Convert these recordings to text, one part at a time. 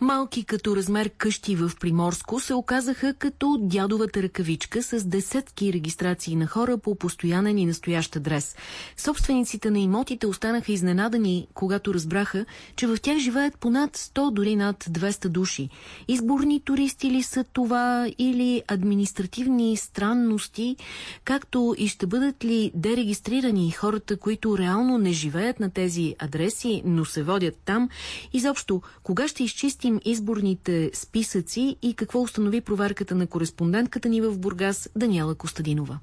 Малки като размер къщи в Приморско се оказаха като дядовата ръкавичка с десетки регистрации на хора по постоянен и настоящ адрес. Собствениците на имотите останаха изненадани, когато разбраха, че в тях живеят понад 100, дори над 200 души. Изборни туристи ли са това или административни странности, както и ще бъдат ли дерегистрирани хората, които реално не живеят на тези адреси, но се водят там. Изобщо, кога ще изчисти изчистим изборните списъци и какво установи проверката на кореспондентката ни в Бургас Даниела Костадинова.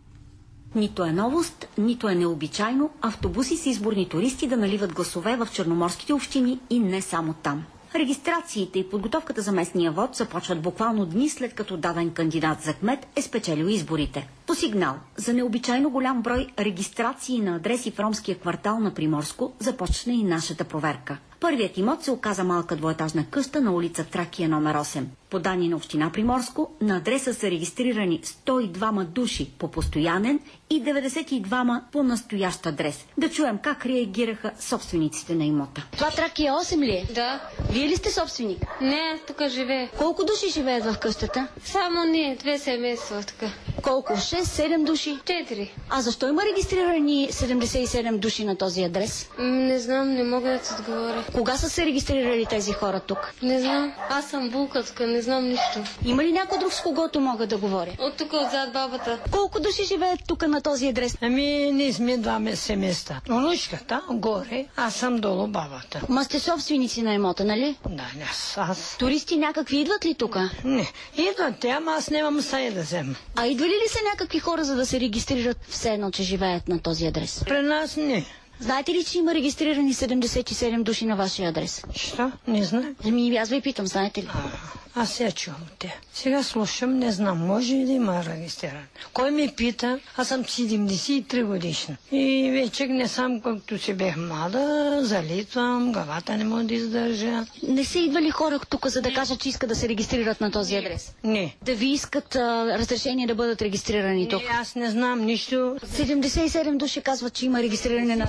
Нито е новост, нито е необичайно автобуси с изборни туристи да наливат гласове в черноморските общини и не само там. Регистрациите и подготовката за местния вод започват буквално дни след като даден кандидат за кмет е спечелил изборите. По сигнал за необичайно голям брой регистрации на адреси в ромския квартал на Приморско започна и нашата проверка. Първият имот се оказа малка двоетажна къща на улица Тракия номер 8. По данни на община Приморско, на адреса са регистрирани 102 души по постоянен и 92 по настоящ адрес. Да чуем как реагираха собствениците на имота. Това Тракия 8 ли е? Да. Вие ли сте собственик? Не, тук живее. Колко души живеят в къщата? Само ние, две семейства тук. Колко? 6-7 души? Четири. А защо има регистрирани 77 души на този адрес? М, Не знам, не мога да ти отговоря. Кога са се регистрирали тези хора тук? Не знам. Аз съм булка тук, не знам нищо. Има ли някой друг с когото мога да говоря? От тук, отзад бабата. Колко души живеят тук на този адрес? Ами, ние сме два ме- семейства. Онучката горе, аз съм долу бабата. Ма сте собственици на имота, нали? Да, не, аз, аз. Туристи някакви идват ли тук? Не, идват те, ама аз нямам стая да взема. А идвали ли са някакви хора, за да се регистрират все едно, че живеят на този адрес? При нас не. Знаете ли, че има регистрирани 77 души на вашия адрес? Що? Не знам. Ами аз ви питам, знаете ли? А, аз я чувам те. Сега слушам, не знам, може ли да има регистриран. Кой ме пита, аз съм 73 годишна. И вече не съм, както си бех млада, залитвам, главата не мога да издържа. Не са идвали хора тук, за да кажат, че искат да се регистрират на този адрес? Не. Да ви искат а, разрешение да бъдат регистрирани тук? Не, аз не знам нищо. 77 души казват, че има регистриране на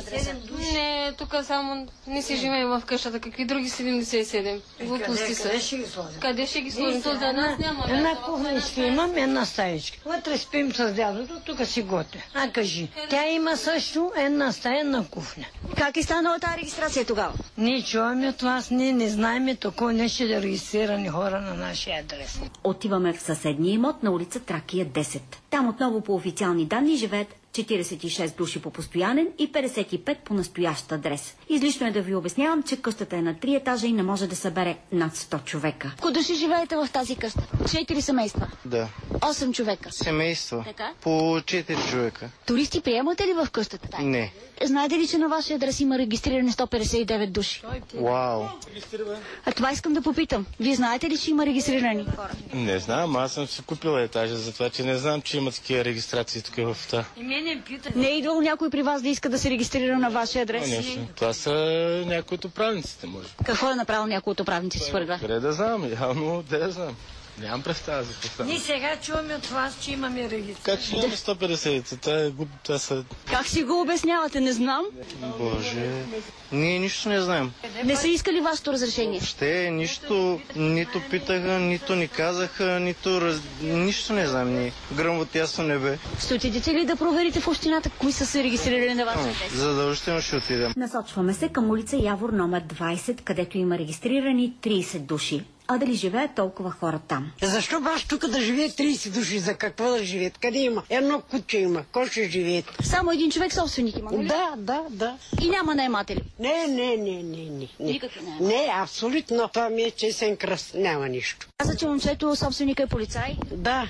Не, тук само не си живеем в къщата. Какви други 77? Глупости са. Къде ще ги сложим? Къде ще ги сложим? То за нас няма. Една кухничка имам, една стаечка. Вътре спим с дядото, тук си готвя. А кажи, тя има също една стая, една кухня. Как е станала тази регистрация тогава? Ние чуваме от вас, ние не знаеме такова нещо да регистрирани хора на нашия адрес. Отиваме в съседния имот на улица Тракия 10. Там отново по официални данни живеят 46 души по постоянен и 55 по настоящ адрес. Излишно е да ви обяснявам, че къщата е на 3 етажа и не може да събере над 100 човека. Колко души живеете в тази къща? Четири семейства. Да. 8 човека. Семейство. Така. По 4 човека. Туристи приемате ли в къщата? Не. Знаете ли, че на вашия адрес има регистрирани 159 души? Вау. А това искам да попитам. Вие знаете ли, че има регистрирани хора? Не знам, аз съм си купила етажа, затова че не знам, че има такива регистрации тук в та. Мене пита. Не е идвал някой при вас да иска да се регистрира на вашия адрес? Нещо. Това са някои от управниците, може. Какво е направил някой от управниците според вас? Къде да знам, явно, де да знам. Нямам представа за какво става. Ние сега чуваме от вас, че имаме регистрация. Как ще имаме 150? Това е глуп, това са... Как си го обяснявате? Не знам. Боже... Ние нищо не знаем. Не са искали вашето разрешение. Ще нищо, нито питаха, нито ни казаха, нито... Раз... Нищо не знам ние. Гръм от ясно небе. Ще отидете ли да проверите в общината, кои са се регистрирали на вашия адрес? Задължително ще отидем. Насочваме се към улица Явор номер 20, където има регистрирани 30 души. А дали живеят толкова хора там? Защо баш тук да живеят 30 души? За какво да живеят? Къде има? Едно куче има. Кой ще живеят? Само един човек собственик има, нали? Да, да, да. И няма наематели. Не, не, не, не, не. не. Никакви няма. Не, абсолютно. Това ми е честен кръст. Няма нищо. Каза, че момчето собственика е полицай. Да.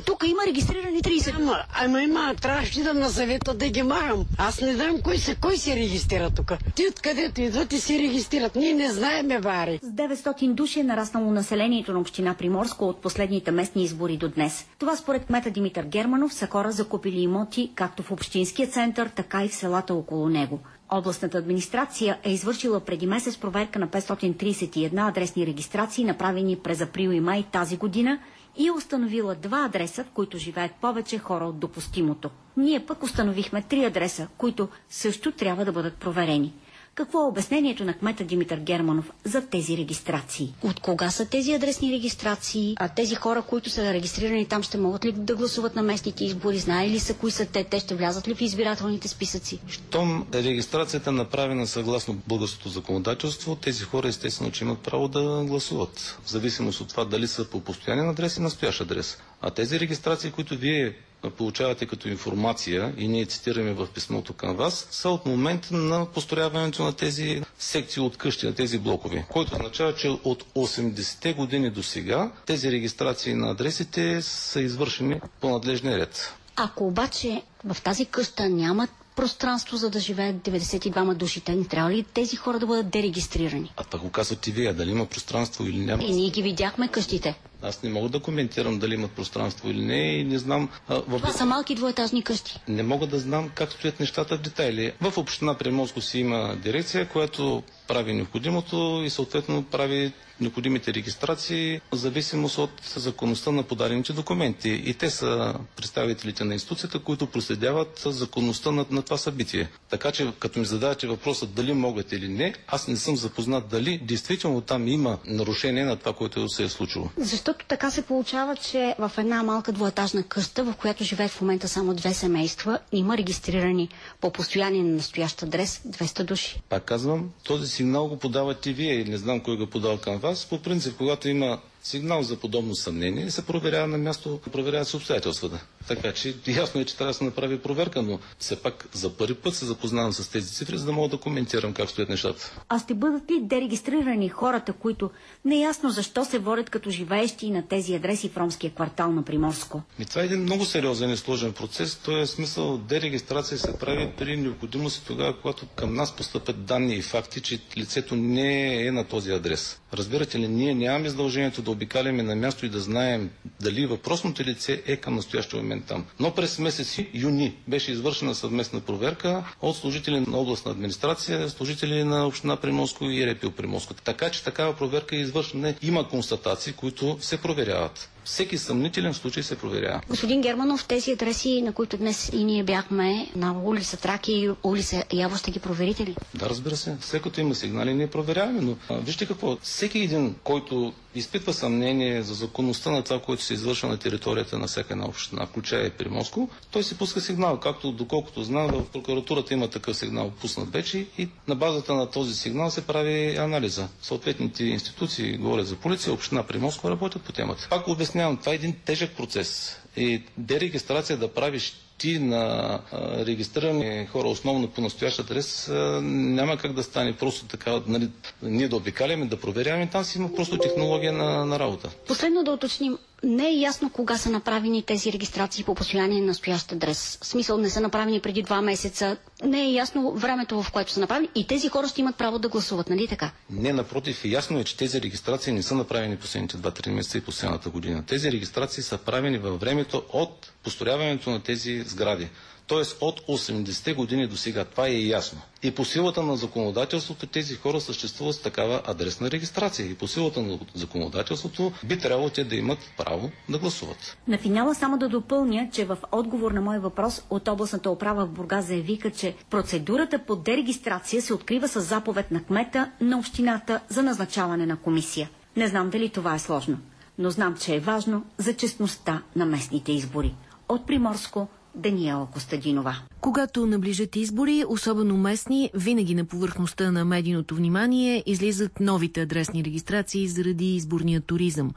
Тук има регистрирани 30. Ама, ама има, трябваше да на съвета да ги махам. Аз не знам кой се, кой се регистрира тук. Ти откъдето идват и се регистрират. Ние не знаеме, Бари. С 900 души е нараснало населението на община Приморско от последните местни избори до днес. Това според кмета Димитър Германов са хора закупили имоти както в общинския център, така и в селата около него. Областната администрация е извършила преди месец проверка на 531 адресни регистрации, направени през април и май тази година и е установила два адреса, в които живеят повече хора от допустимото. Ние пък установихме три адреса, които също трябва да бъдат проверени. Какво е обяснението на кмета Димитър Германов за тези регистрации? От кога са тези адресни регистрации? А тези хора, които са регистрирани там, ще могат ли да гласуват на местните избори? Знае ли са кои са те? Те ще влязат ли в избирателните списъци? Щом регистрацията е направена съгласно българското законодателство, тези хора естествено, че имат право да гласуват. В зависимост от това дали са по постоянен адрес и настоящ адрес. А тези регистрации, които вие получавате като информация и ние цитираме в писмото към вас, са от момента на построяването на тези секции от къщи, на тези блокови, който означава, че от 80-те години до сега тези регистрации на адресите са извършени по надлежния ред. Ако обаче в тази къща нямат пространство, за да живеят 92 души. Те не трябва ли тези хора да бъдат дерегистрирани? А пък го казвате вие, дали има пространство или няма? И ние ги видяхме къщите. Аз не мога да коментирам дали имат пространство или не и не знам... А, въпрос... Това са малки двоетажни къщи. Не мога да знам как стоят нещата в детайли. В община Приморско си има дирекция, която прави необходимото и съответно прави необходимите регистрации в зависимост от законността на подадените документи. И те са представителите на институцията, които проследяват законността на, на това събитие. Така че, като ми задавате въпроса дали могат или не, аз не съм запознат дали действително там има нарушение на това, което се е случило. Защото така се получава, че в една малка двуетажна къща, в която живеят в момента само две семейства, има регистрирани по постоянен настоящ адрес 200 души. Пак казвам, този сигнал го подавате вие и не знам кой го подал към вас. По принцип, когато има сигнал за подобно съмнение, се проверява на място, проверяват се обстоятелствата. Така че ясно е, че трябва да се направи проверка, но все пак за първи път се запознавам с тези цифри, за да мога да коментирам как стоят нещата. А ще бъдат ли дерегистрирани хората, които неясно защо се водят като живеещи на тези адреси в ромския квартал на Приморско? Ми, това е един много сериозен и сложен процес. Той е смисъл дерегистрация се прави при необходимост тогава, когато към нас постъпят данни и факти, че лицето не е на този адрес. Разбирате ли, ние нямаме задължението да обикаляме на място и да знаем дали въпросното лице е към настоящия момент там. Но през месец юни беше извършена съвместна проверка от служители на областна администрация, служители на община Приморско и Репил Приморско. Така че такава проверка е извършена. Има констатации, които се проверяват всеки съмнителен случай се проверява. Господин Германов, тези адреси, на които днес и ние бяхме, на улица Траки и улица Яво, ще ги проверите ли? Да, разбира се. Всеки като има сигнали, ние проверяваме, но а, вижте какво. Всеки един, който изпитва съмнение за законността на това, което се извършва на територията на всяка една община, включая и Приморско, той си пуска сигнал. Както доколкото знам, в прокуратурата има такъв сигнал пуснат вече и на базата на този сигнал се прави анализа. Съответните институции, говоря за полиция, община Приморско, работят по темата. Пак обяснявам, това е един тежък процес. И дерегистрация да правиш ти на регистрирани хора, основно по настоящ адрес, няма как да стане просто така, нали, ние да обикаляме, да проверяваме, там си има просто технология на, на работа. Последно да уточним, не е ясно кога са направени тези регистрации по постоянен настоящ адрес. В смисъл не са направени преди два месеца. Не е ясно времето, в което са направени и тези хора ще имат право да гласуват, нали така? Не, напротив, ясно е, че тези регистрации не са направени последните 2-3 месеца и последната година. Тези регистрации са правени във времето от построяването на тези сгради. Тоест от 80-те години до сега. Това е ясно. И по силата на законодателството тези хора съществуват с такава адресна регистрация. И по силата на законодателството би трябвало те да имат право да гласуват. На финала само да допълня, че в отговор на мой въпрос от областната управа в Бурга заявиха, че процедурата по дерегистрация се открива с заповед на кмета на общината за назначаване на комисия. Не знам дали това е сложно, но знам, че е важно за честността на местните избори. От Приморско Даниела Костадинова. Когато наближат избори, особено местни, винаги на повърхността на медийното внимание излизат новите адресни регистрации заради изборния туризъм.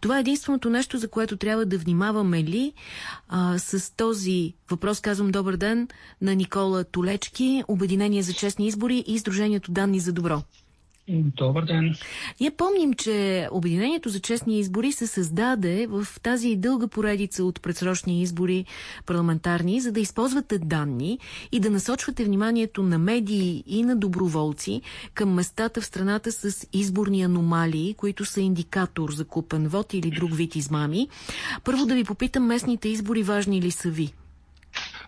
Това е единственото нещо, за което трябва да внимаваме ли. А, с този въпрос казвам добър ден на Никола Толечки, Обединение за честни избори и Сдружението Данни за добро. Добър ден. Ние помним, че Обединението за честни избори се създаде в тази дълга поредица от предсрочни избори парламентарни, за да използвате данни и да насочвате вниманието на медии и на доброволци към местата в страната с изборни аномалии, които са индикатор за купен вод или друг вид измами. Първо да ви попитам, местните избори важни ли са ви?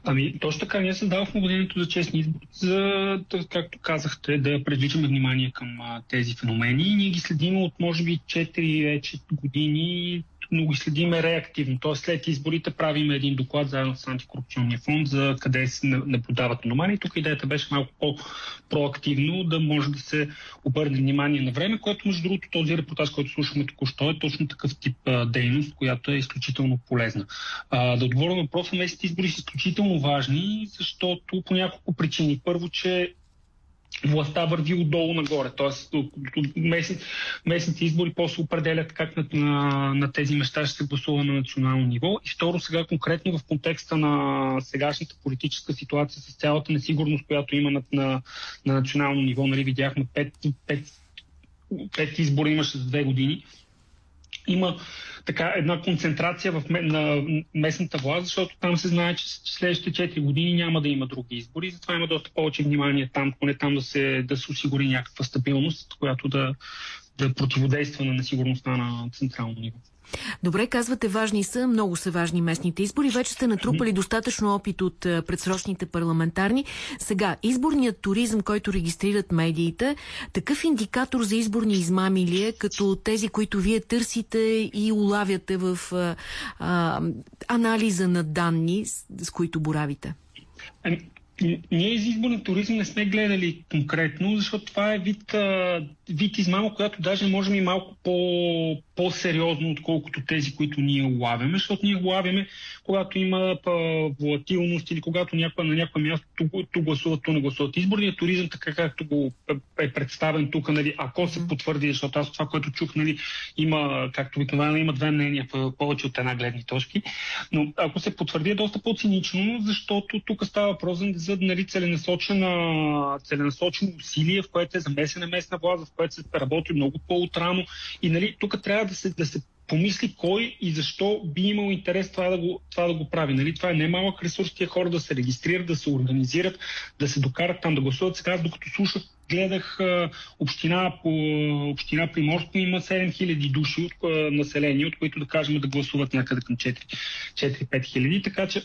Ами, точно така, ние създавахме Обединението за честни избори, за, както казахте, да привличаме внимание към а, тези феномени. Ние ги следим от, може би, 4 вече години но ги следиме реактивно. Тоест след изборите правим един доклад заедно с антикорупционния фонд за къде се наблюдават аномалии. Тук идеята беше малко по-проактивно да може да се обърне внимание на време, което между другото този репортаж, който слушахме току-що е точно такъв тип а, дейност, която е изключително полезна. А, да отговоря на въпроса, местните избори са изключително важни, защото по няколко причини. Първо, че властта върви отдолу нагоре. Тоест, местните, местните избори после определят как на, на, на тези места ще се гласува на национално ниво. И второ, сега конкретно в контекста на сегашната политическа ситуация с цялата несигурност, която има на, на, на национално ниво. Нали, видяхме пет, пет, пет избора имаше за две години има така една концентрация в, на местната власт, защото там се знае, че следващите 4 години няма да има други избори, затова има доста повече внимание там, поне там да се, да се осигури някаква стабилност, която да, да противодейства на несигурността на централно ниво. Добре, казвате, важни са, много са важни местните избори. Вече сте натрупали достатъчно опит от предсрочните парламентарни. Сега, изборният туризъм, който регистрират медиите, такъв индикатор за изборни измами ли е, като тези, които вие търсите и улавяте в а, анализа на данни, с, с които боравите? Ами, ние за изборен туризъм не сме гледали конкретно, защото това е вид, вид измама, която даже можем и малко по, по-сериозно, отколкото тези, които ние улавяме, защото ние улавяме, когато има волатилност или когато някой на някое място ту, ту гласуват, ту не гласуват. Изборният туризъм, така както го е представен тук, нали, ако се потвърди, защото аз това, което чух, нали, има, както обикновено, има две мнения, повече от една гледни точки, но ако се потвърди е доста по-цинично, защото тук става въпрос за нали, целенасочена, целенасочено усилие, в което е замесена местна власт, в което се работи много по-утрано. И нали, тук трябва да се, да се помисли кой и защо би имал интерес това да го, това да го прави. Нали? Това е немалък ресурс тия хора да се регистрират, да се организират, да се докарат там да гласуват. Сега, докато слушах, гледах община по община Приморско има 7000 души от население, от които да кажем да гласуват някъде към 4-5 хиляди, така че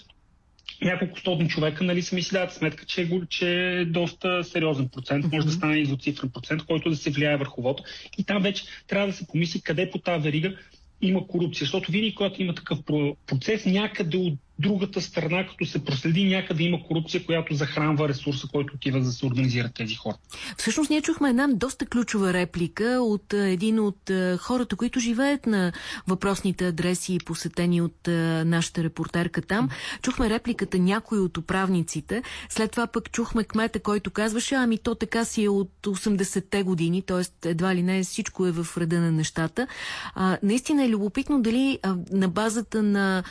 няколко стотни човека нали, сами си дадат сметка, че, е че е доста сериозен процент, може да стане и двуцифрен процент, който да се влияе върху вода. И там вече трябва да се помисли къде по тази верига има корупция. Защото винаги, когато има такъв процес, някъде от другата страна, като се проследи, някъде има корупция, която захранва ресурса, който отива за да се организират тези хора. Всъщност ние чухме една доста ключова реплика от един от хората, които живеят на въпросните адреси, посетени от нашата репортерка там. Чухме репликата някой от управниците. След това пък чухме кмета, който казваше, ами то така си е от 80-те години, т.е. едва ли не всичко е в реда на нещата. А, наистина е любопитно дали а, на базата на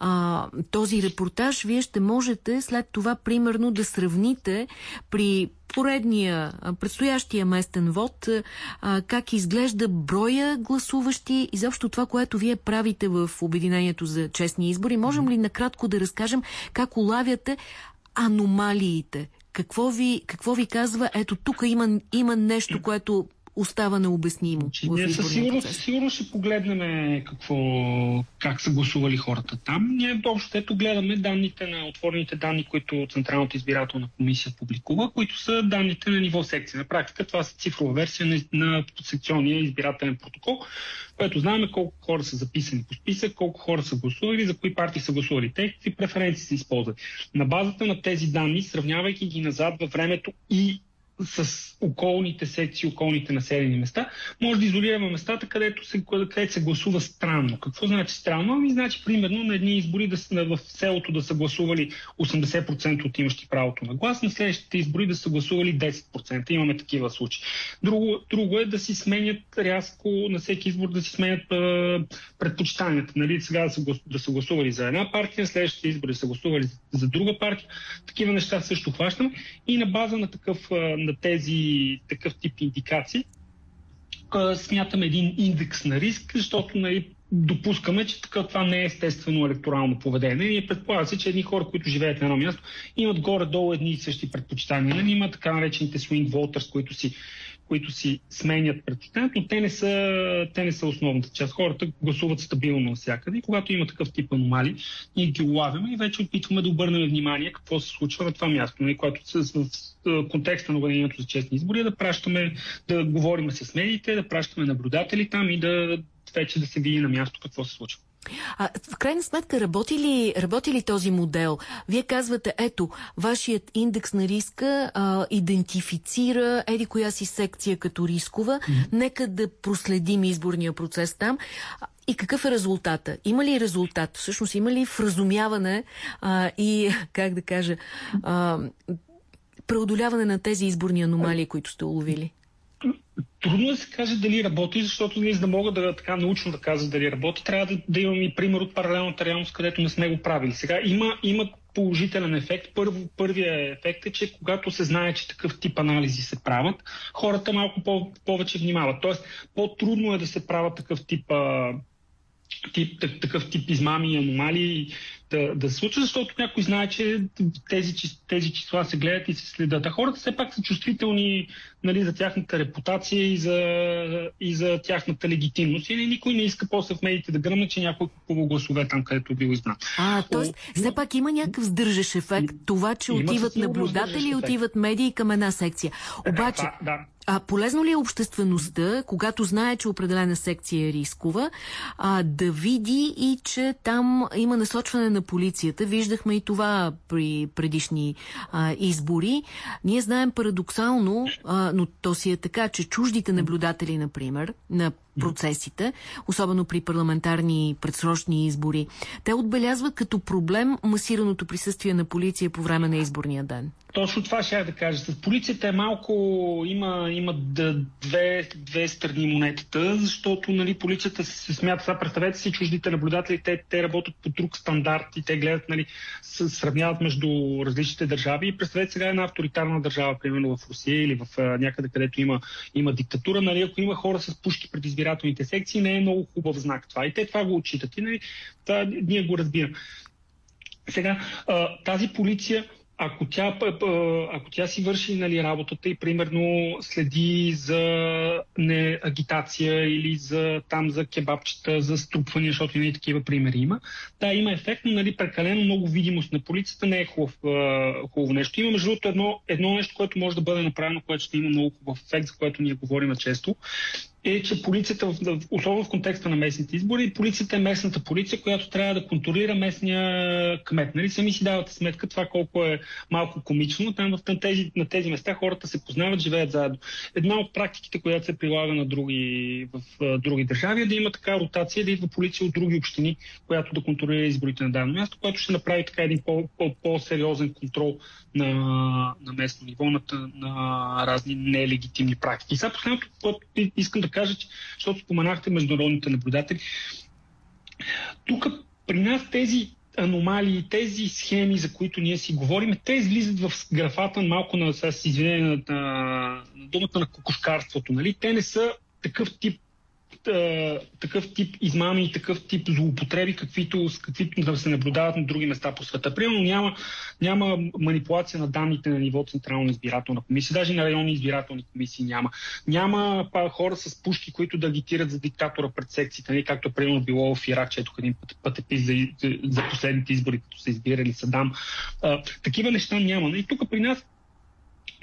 а, този репортаж, вие ще можете след това примерно да сравните при поредния, предстоящия местен вод, как изглежда броя гласуващи, изобщо това, което вие правите в Обединението за честни избори. Можем ли накратко да разкажем как улавяте аномалиите? Какво ви, какво ви казва, ето тук има, има нещо, което остава необяснимо. Значи, ние със сигурност, сигурно ще погледнем какво, как са гласували хората там. Ние общо ето гледаме данните на отворените данни, които Централната избирателна комисия публикува, които са данните на ниво секция. На практика това са цифрова версия на, на секционния избирателен протокол, което знаем колко хора са записани по списък, колко хора са гласували, за кои партии са гласували, те какви преференции са използвали. На базата на тези данни, сравнявайки ги назад във времето и с околните секции, околните населени места, може да изолираме местата, където се, където се гласува странно. Какво значи странно? Ами значи, примерно, на едни избори да, в селото да са гласували 80% от имащи правото на глас, на следващите избори да са гласували 10%. Имаме такива случаи. Друго, друго е да си сменят рязко на всеки избор да си сменят а, предпочитанията. Нали? Сега да са, да са гласували за една партия, следващите избори да са гласували за, друга партия. Такива неща също хващаме и на база на такъв на тези такъв тип индикации, смятаме един индекс на риск, защото нали, допускаме, че така, това не е естествено електорално поведение и предполага се, че едни хора, които живеят на едно място, имат горе-долу едни и същи предпочитания. Нали, има така наречените swing voters, които си които си сменят предпочитанието, но те не, са, те не са основната част. Хората гласуват стабилно навсякъде и когато има такъв тип аномали, ние ги улавяме и вече опитваме да обърнем внимание какво се случва на това място. Нали, което в контекста на Обединението за честни избори, да пращаме, да говорим с медиите, да пращаме наблюдатели там и да вече да се види на място какво се случва. А, в крайна сметка, работи ли, работи ли този модел? Вие казвате, ето, вашият индекс на риска а, идентифицира еди коя си секция като рискова. Mm -hmm. Нека да проследим изборния процес там. И какъв е резултата? Има ли резултат? Всъщност има ли вразумяване а, и, как да кажа, а, преодоляване на тези изборни аномалии, които сте уловили? Трудно е да се каже дали работи, защото ние за да мога да така научно да кажа дали работи, трябва да, да имам и пример от паралелната реалност, където не сме го правили. Сега има, има положителен ефект. Първо, първият ефект е, че когато се знае, че такъв тип анализи се правят, хората малко по- повече внимават. Тоест, по-трудно е да се правят такъв тип а, тип, такъв тип измами и аномалии да, да се случва, защото някой знае, че тези, тези числа се гледат и се следят. А хората все пак са чувствителни нали, за тяхната репутация и за, и за тяхната легитимност. И никой не иска после в медиите да гръмне, че някой купува гласове там, където е бил избран. А, т.е. все пак има някакъв сдържащ ефект. Това, че отиват наблюдатели и отиват медии към една секция. Обаче, да, да. А полезно ли е обществеността, когато знае, че определена секция е рискова, а, да види и че там има насочване на полицията? Виждахме и това при предишни а, избори. Ние знаем парадоксално, а, но то си е така, че чуждите наблюдатели, например, на процесите, особено при парламентарни предсрочни избори, те отбелязват като проблем масираното присъствие на полиция по време на изборния ден. Точно това ще я да кажа. С полицията е малко, има, има две, две страни монетата, защото нали, полицията се смята, сега представете си чуждите наблюдатели, те, те работят по друг стандарт и те гледат, нали, сравняват между различните държави и представете сега една авторитарна държава, примерно в Русия или в някъде, където има, има диктатура, нали, ако има хора с пушки пред избирателните секции, не е много хубав знак това. И те това го отчитат и нали, това, ние го разбирам. Сега, тази полиция ако тя, ако тя си върши нали, работата и примерно следи за не, агитация или за, там за кебабчета, за струпвания, защото и такива примери има, да, има ефект, но нали, прекалено много видимост на полицията не е хубав, хубаво нещо. Има между другото едно, едно нещо, което може да бъде направено, което ще има много хубав ефект, за което ние говорим често е, че полицията, особено в контекста на местните избори, полицията е местната полиция, която трябва да контролира местния кмет. Нали? Сами си давате сметка това колко е малко комично. Там в тези, на тези места хората се познават, живеят заедно. Една от практиките, която се прилага на други, в в други държави е да има така ротация, да идва полиция от други общини, която да контролира изборите на дадено място, което ще направи така един по, по, по-сериозен контрол на, на местно ниво на, на разни нелегитимни практики. Сега последното, което искам да кажа, че, защото споменахте международните наблюдатели. Тук при нас тези аномалии, тези схеми, за които ние си говорим, те излизат в графата малко на, с извинение на, на думата на кокошкарството. Нали? Те не са такъв тип такъв тип измами и такъв тип злоупотреби, каквито, каквито да се наблюдават на други места по света. Примерно няма, няма манипулация на данните на ниво Централна избирателна комисия, даже на районни избирателни комисии няма. Няма па, хора с пушки, които да агитират за диктатора пред секциите, не, нали, както примерно било в Ирак, че един път, пътепис за, за последните избори, като са избирали Садам. А, такива неща няма. И нали, тук при нас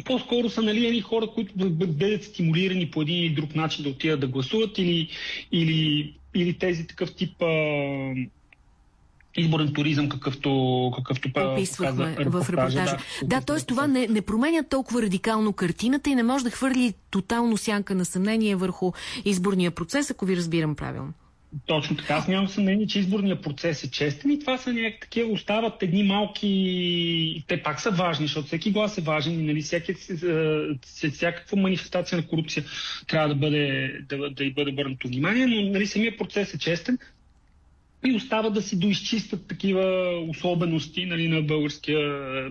по-скоро са нали, едни хора, които бъдат стимулирани по един или друг начин да отидат да гласуват или, или, или тези такъв тип а, изборен туризъм, какъвто, какъвто описвахме каза, в репортажа. Да, да т.е. това не, не променя толкова радикално картината и не може да хвърли тотално сянка на съмнение върху изборния процес, ако ви разбирам правилно. Точно така. Аз нямам съмнение, че изборният процес е честен и това са някакви такива, остават едни малки... Те пак са важни, защото всеки глас е важен и нали, всяки, е, всякаква манифестация на корупция трябва да бъде, да, да бъде върнато внимание, но нали, самия процес е честен и остава да си доизчистят такива особености нали, на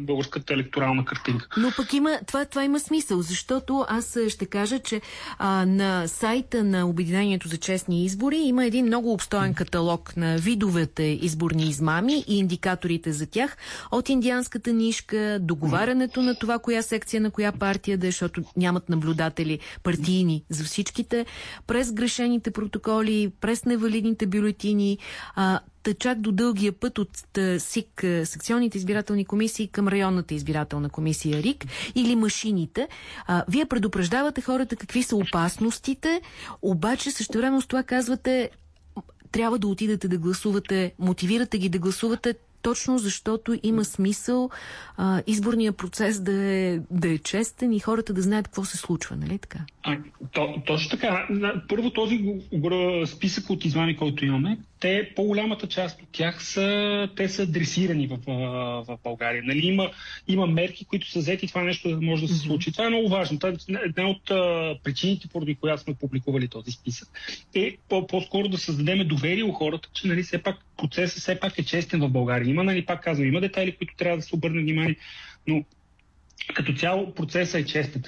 българската електорална картинка. Но пък има, това, това има смисъл, защото аз ще кажа, че а, на сайта на Обединението за честни избори има един много обстоен каталог на видовете изборни измами и индикаторите за тях, от индианската нишка, договарянето на това, коя секция на коя партия да е, защото нямат наблюдатели партийни за всичките, през грешените протоколи, през невалидните бюлетини, а, чак до дългия път от СИК, секционните избирателни комисии към районната избирателна комисия РИК или машините. А, вие предупреждавате хората какви са опасностите, обаче също време с това казвате трябва да отидете да гласувате, мотивирате ги да гласувате точно защото има смисъл а, изборния процес да е, да е честен и хората да знаят какво се случва, нали така? А, то, точно така. Първо този списък от измами, който имаме, те, по-голямата част от тях са, те са адресирани в, в България. Нали, има, има мерки, които са взети това нещо да може да се случи. Това е много важно. Това е една от а, причините, поради която сме публикували този списък. Е по- по-скоро да създадем доверие у хората, че нали, все пак процесът все пак е честен в България. Има, нали, пак казвам, има детайли, които трябва да се обърне внимание, но като цяло процесът е честен.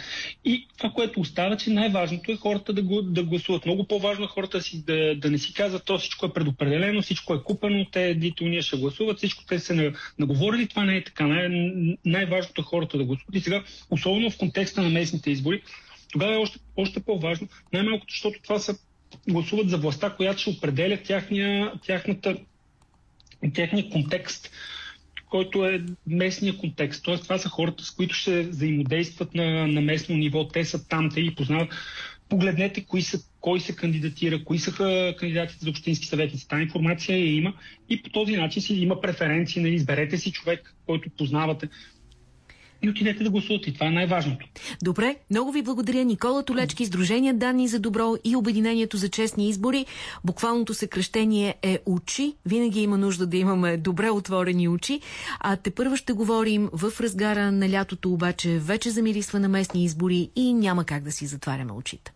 И това, което остава, че най-важното е хората да, го, да гласуват. Много по-важно е хората си да, да не си казват, то всичко е предопределено, всичко е купено, те дито ние ще гласуват, всичко те са наговорили, това не е така. Най- най-важното е хората да гласуват. И сега, особено в контекста на местните избори, тогава е още, още по-важно, най-малкото, защото това са гласуват за властта, която ще определя тяхния, тяхната, тяхния контекст който е местния контекст. Тоест, това са хората, с които ще взаимодействат на, на местно ниво. Те са там, те ги познават. Погледнете кои са, кой се кандидатира, кои са кандидатите за общински съветници. Та информация я има и по този начин си има преференции. Нали, изберете си човек, който познавате и отидете да гласувате. Това е най-важното. Добре, много ви благодаря. Никола Толечки, Сдружение Данни за добро и Обединението за честни избори. Буквалното съкръщение е очи. Винаги има нужда да имаме добре отворени очи. А те първо ще говорим в разгара на лятото, обаче вече замирисва на местни избори и няма как да си затваряме очите.